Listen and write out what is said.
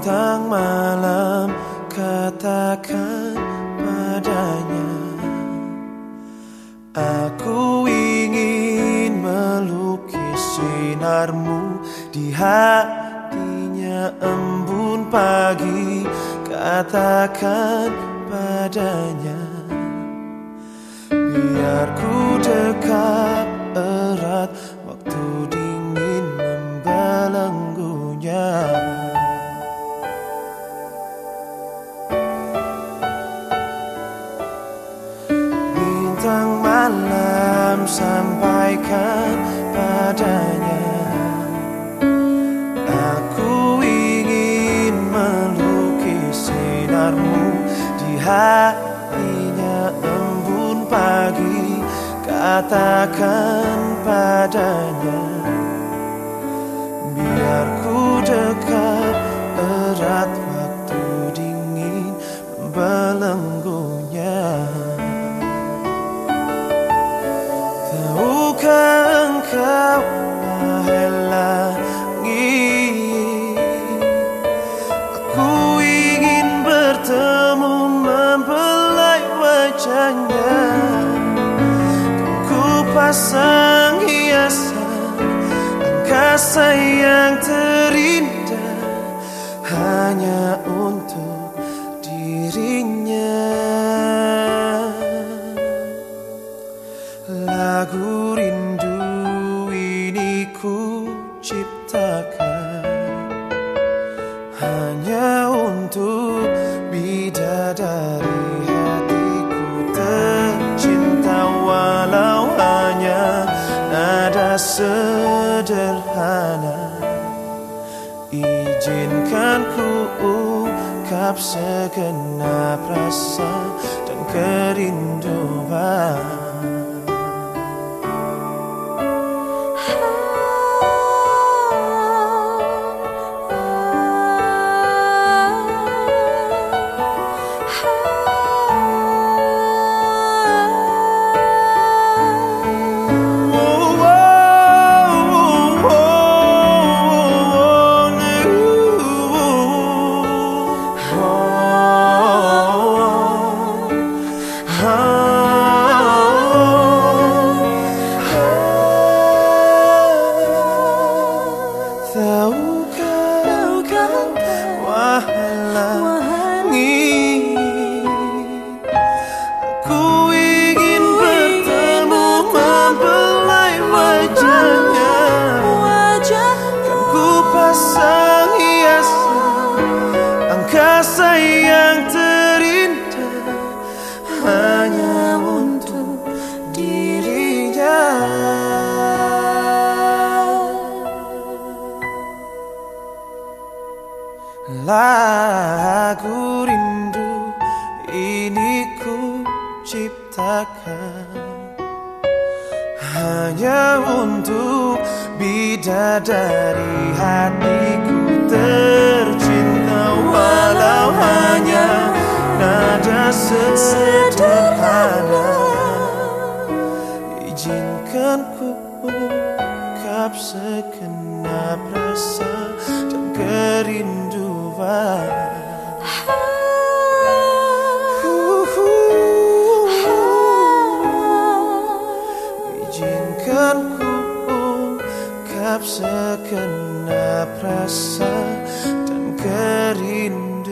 Bintang malam katakan padanya. Aku ingin melukis sinarmu di hatinya. Embun pagi Katakan padanya. Biar ku sampaikan padanya. Aku ingin melukis sinarmu di hatinya. Embun pagi Katakan padanya pasang hiasan angkasa yang terindah Hanya untuk dirinya. Lagu rindu ini ku ciptakan sederhana. Izinkan ku ungkap segenap rasa dan kerinduan. Tahukah pasang hiasan Angkasa yang terindah Hanya untuk dirinya. Lagu rindu ini ku ciptakan Hanya untuk bidadari hatiku Izinkan ku ungkap segenap rasa dan kerinduan. Izinkan ku ungkap segenap rasa dan kerinduan